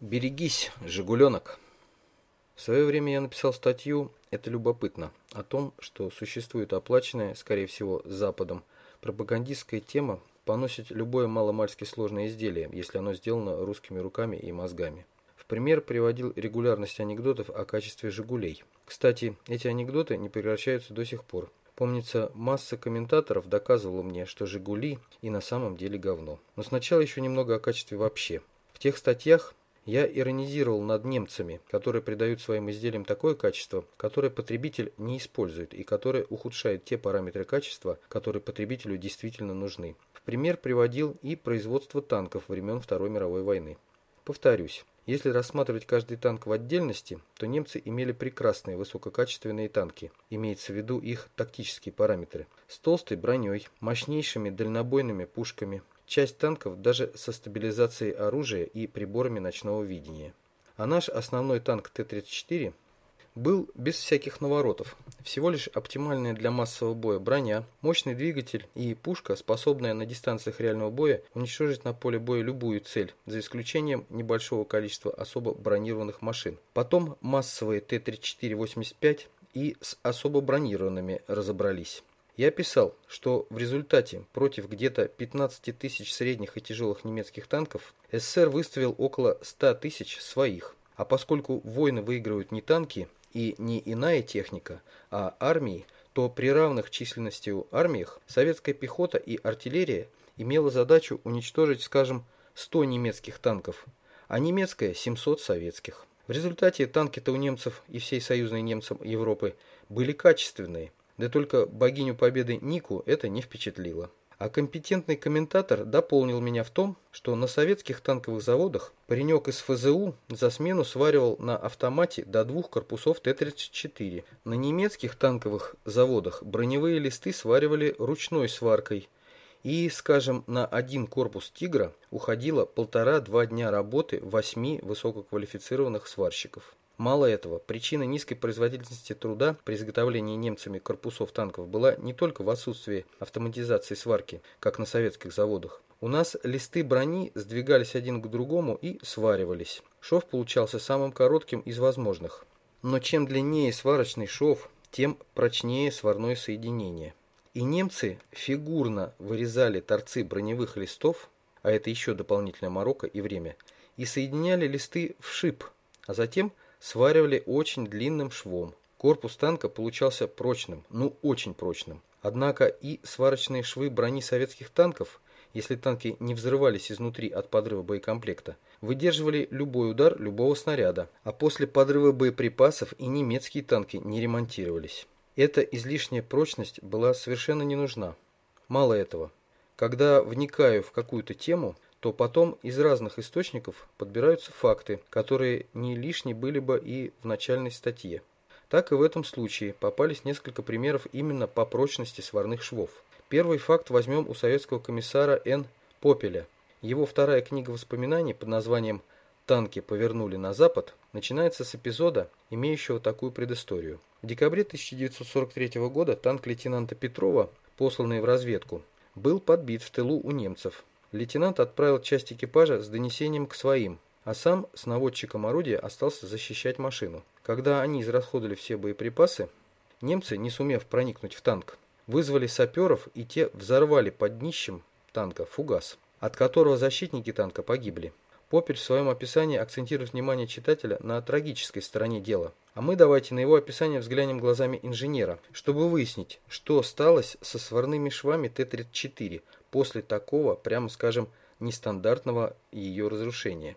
Берегись, Жигуленок. В свое время я написал статью «Это любопытно» о том, что существует оплаченная, скорее всего, Западом, пропагандистская тема поносить любое маломальски сложное изделие, если оно сделано русскими руками и мозгами. В пример приводил регулярность анекдотов о качестве «Жигулей». Кстати, эти анекдоты не прекращаются до сих пор. Помнится, масса комментаторов доказывала мне, что «Жигули» и на самом деле говно. Но сначала еще немного о качестве вообще. В тех статьях я иронизировал над немцами, которые придают своим изделиям такое качество, которое потребитель не использует и которое ухудшает те параметры качества, которые потребителю действительно нужны. В пример приводил и производство танков времен Второй мировой войны. Повторюсь, если рассматривать каждый танк в отдельности, то немцы имели прекрасные высококачественные танки, имеется в виду их тактические параметры, с толстой броней, мощнейшими дальнобойными пушками, часть танков даже со стабилизацией оружия и приборами ночного видения. А наш основной танк Т-34 был без всяких наворотов. Всего лишь оптимальная для массового боя броня, мощный двигатель и пушка, способная на дистанциях реального боя уничтожить на поле боя любую цель, за исключением небольшого количества особо бронированных машин. Потом массовые Т-34-85 и с особо бронированными разобрались. Я писал, что в результате против где-то 15 тысяч средних и тяжелых немецких танков СССР выставил около 100 тысяч своих. А поскольку войны выигрывают не танки и не иная техника, а армии, то при равных численностью армиях советская пехота и артиллерия имела задачу уничтожить, скажем, 100 немецких танков, а немецкая 700 советских. В результате танки-то у немцев и всей союзной немцам Европы были качественные, да только богиню победы Нику это не впечатлило. А компетентный комментатор дополнил меня в том, что на советских танковых заводах паренек из ФЗУ за смену сваривал на автомате до двух корпусов Т-34. На немецких танковых заводах броневые листы сваривали ручной сваркой. И, скажем, на один корпус «Тигра» уходило полтора-два дня работы восьми высококвалифицированных сварщиков. Мало этого, причина низкой производительности труда при изготовлении немцами корпусов танков была не только в отсутствии автоматизации сварки, как на советских заводах. У нас листы брони сдвигались один к другому и сваривались. Шов получался самым коротким из возможных. Но чем длиннее сварочный шов, тем прочнее сварное соединение. И немцы фигурно вырезали торцы броневых листов, а это еще дополнительная морока и время, и соединяли листы в шип, а затем – сваривали очень длинным швом. Корпус танка получался прочным, ну очень прочным. Однако и сварочные швы брони советских танков, если танки не взрывались изнутри от подрыва боекомплекта, выдерживали любой удар любого снаряда, а после подрыва боеприпасов и немецкие танки не ремонтировались. Эта излишняя прочность была совершенно не нужна. Мало этого. Когда вникаю в какую-то тему – то потом из разных источников подбираются факты, которые не лишни были бы и в начальной статье. Так и в этом случае попались несколько примеров именно по прочности сварных швов. Первый факт возьмем у советского комиссара Н. Попеля. Его вторая книга воспоминаний под названием «Танки повернули на запад» начинается с эпизода, имеющего такую предысторию. В декабре 1943 года танк лейтенанта Петрова, посланный в разведку, был подбит в тылу у немцев. Лейтенант отправил часть экипажа с донесением к своим, а сам с наводчиком орудия остался защищать машину. Когда они израсходовали все боеприпасы, немцы, не сумев проникнуть в танк, вызвали саперов и те взорвали под днищем танка фугас, от которого защитники танка погибли. Попель в своем описании акцентирует внимание читателя на трагической стороне дела. А мы давайте на его описание взглянем глазами инженера, чтобы выяснить, что сталось со сварными швами Т-34 после такого, прямо скажем, нестандартного ее разрушения.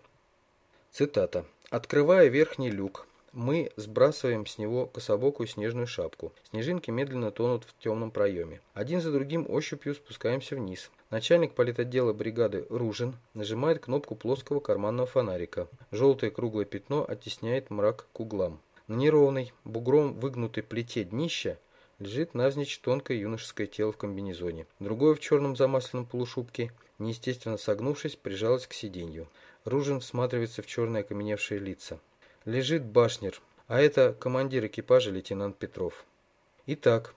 Цитата. «Открывая верхний люк, мы сбрасываем с него кособокую снежную шапку. Снежинки медленно тонут в темном проеме. Один за другим ощупью спускаемся вниз. Начальник политотдела бригады Ружин нажимает кнопку плоского карманного фонарика. Желтое круглое пятно оттесняет мрак к углам. На неровной, бугром выгнутой плите днища лежит навзничь тонкое юношеское тело в комбинезоне. Другое в черном замасленном полушубке, неестественно согнувшись, прижалось к сиденью. Ружин всматривается в черные окаменевшие лица. Лежит башнер, а это командир экипажа лейтенант Петров. Итак,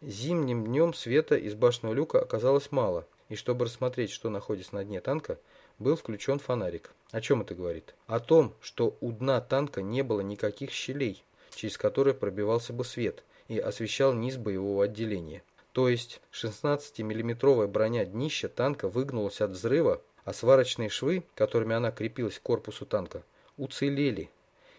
зимним днем света из башенного люка оказалось мало, и чтобы рассмотреть, что находится на дне танка, был включен фонарик. О чем это говорит? О том, что у дна танка не было никаких щелей, через которые пробивался бы свет и освещал низ боевого отделения. То есть 16-миллиметровая броня днища танка выгнулась от взрыва, а сварочные швы, которыми она крепилась к корпусу танка, уцелели.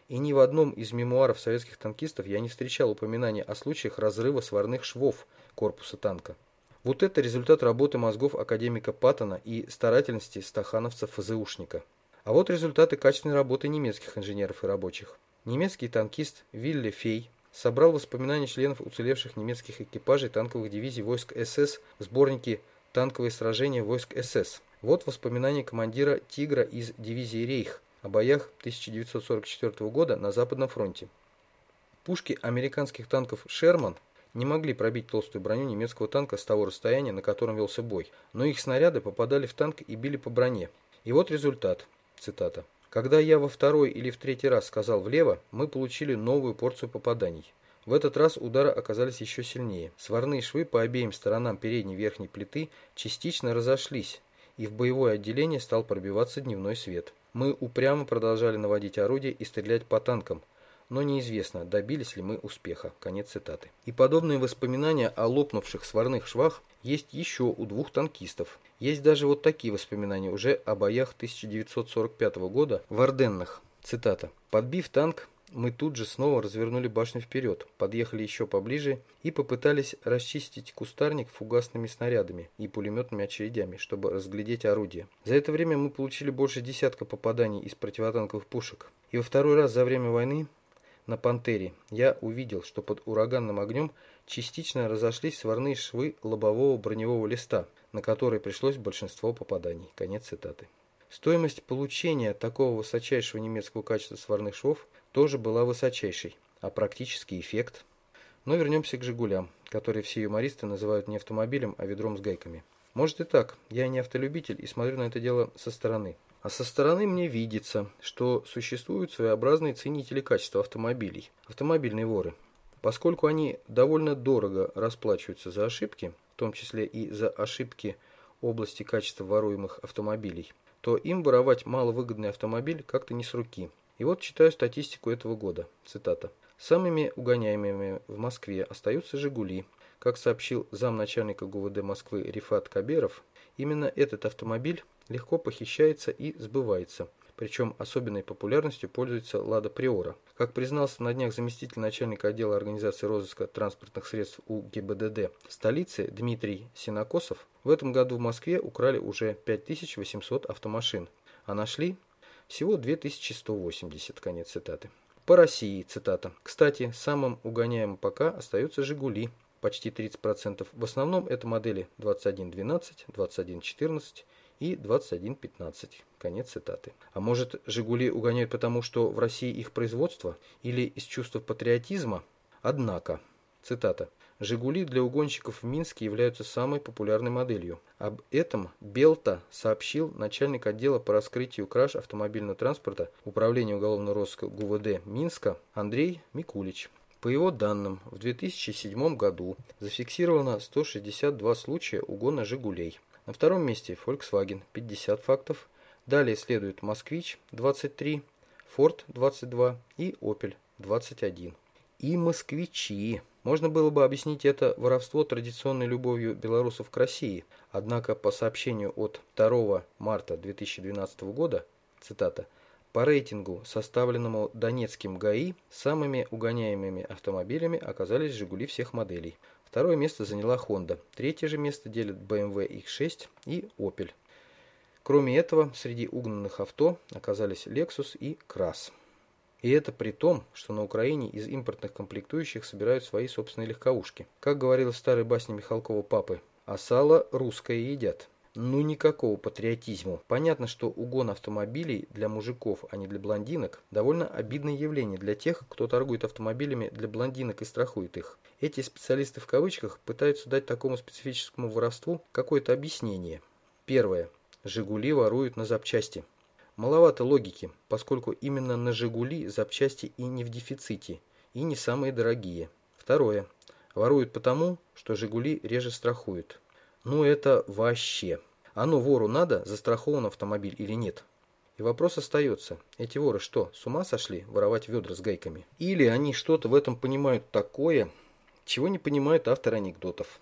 И ни в одном из мемуаров советских танкистов я не встречал упоминания о случаях разрыва сварных швов корпуса танка. Вот это результат работы мозгов академика Паттона и старательности стахановца-ФЗУшника. А вот результаты качественной работы немецких инженеров и рабочих. Немецкий танкист Вилле Фей собрал воспоминания членов уцелевших немецких экипажей танковых дивизий войск СС в сборнике «Танковые сражения войск СС». Вот воспоминания командира «Тигра» из дивизии «Рейх» о боях 1944 года на Западном фронте. Пушки американских танков «Шерман» не могли пробить толстую броню немецкого танка с того расстояния, на котором велся бой, но их снаряды попадали в танк и били по броне. И вот результат. Цитата. Когда я во второй или в третий раз сказал влево, мы получили новую порцию попаданий. В этот раз удары оказались еще сильнее. Сварные швы по обеим сторонам передней верхней плиты частично разошлись, и в боевое отделение стал пробиваться дневной свет. Мы упрямо продолжали наводить орудия и стрелять по танкам, но неизвестно, добились ли мы успеха. Конец цитаты. И подобные воспоминания о лопнувших сварных швах есть еще у двух танкистов. Есть даже вот такие воспоминания уже о боях 1945 года в Орденнах. Цитата. «Подбив танк, мы тут же снова развернули башню вперед, подъехали еще поближе и попытались расчистить кустарник фугасными снарядами и пулеметными очередями, чтобы разглядеть орудие. За это время мы получили больше десятка попаданий из противотанковых пушек. И во второй раз за время войны на «Пантере» я увидел, что под ураганным огнем частично разошлись сварные швы лобового броневого листа, на который пришлось большинство попаданий. Конец цитаты. Стоимость получения такого высочайшего немецкого качества сварных швов тоже была высочайшей, а практический эффект... Но вернемся к «Жигулям», которые все юмористы называют не автомобилем, а ведром с гайками. Может и так, я не автолюбитель и смотрю на это дело со стороны. А со стороны мне видится, что существуют своеобразные ценители качества автомобилей, автомобильные воры. Поскольку они довольно дорого расплачиваются за ошибки, в том числе и за ошибки области качества воруемых автомобилей, то им воровать маловыгодный автомобиль как-то не с руки. И вот читаю статистику этого года. Цитата. Самыми угоняемыми в Москве остаются «Жигули». Как сообщил замначальника ГУВД Москвы Рифат Каберов, именно этот автомобиль легко похищается и сбывается. Причем особенной популярностью пользуется «Лада Приора». Как признался на днях заместитель начальника отдела организации розыска транспортных средств у ГИБДД столицы Дмитрий Синокосов, в этом году в Москве украли уже 5800 автомашин, а нашли всего 2180. Конец цитаты. По России, цитата. Кстати, самым угоняемым пока остаются «Жигули», почти 30%. В основном это модели 2112, 2114 и 21.15. Конец цитаты. А может, «Жигули» угоняют потому, что в России их производство или из чувства патриотизма? Однако, цитата, «Жигули» для угонщиков в Минске являются самой популярной моделью. Об этом Белта сообщил начальник отдела по раскрытию краж автомобильного транспорта Управления уголовного розыска ГУВД Минска Андрей Микулич. По его данным, в 2007 году зафиксировано 162 случая угона «Жигулей». На втором месте Volkswagen 50 фактов. Далее следует Москвич 23, Ford 22 и Opel 21. И москвичи. Можно было бы объяснить это воровство традиционной любовью белорусов к России. Однако по сообщению от 2 марта 2012 года, цитата, по рейтингу, составленному Донецким ГАИ, самыми угоняемыми автомобилями оказались «Жигули» всех моделей. Второе место заняла Honda. Третье же место делят BMW X6 и Opel. Кроме этого, среди угнанных авто оказались Lexus и Kras. И это при том, что на Украине из импортных комплектующих собирают свои собственные легковушки. Как говорил в старой басне Михалкова папы, а сало русское едят. Ну никакого патриотизма. Понятно, что угон автомобилей для мужиков, а не для блондинок, довольно обидное явление для тех, кто торгует автомобилями для блондинок и страхует их. Эти специалисты в кавычках пытаются дать такому специфическому воровству какое-то объяснение. Первое. «Жигули» воруют на запчасти. Маловато логики, поскольку именно на «Жигули» запчасти и не в дефиците, и не самые дорогие. Второе. Воруют потому, что «Жигули» реже страхуют. Ну это вообще. Оно вору надо, застрахован автомобиль или нет? И вопрос остается, эти воры что, с ума сошли воровать ведра с гайками? Или они что-то в этом понимают такое, чего не понимают авторы анекдотов?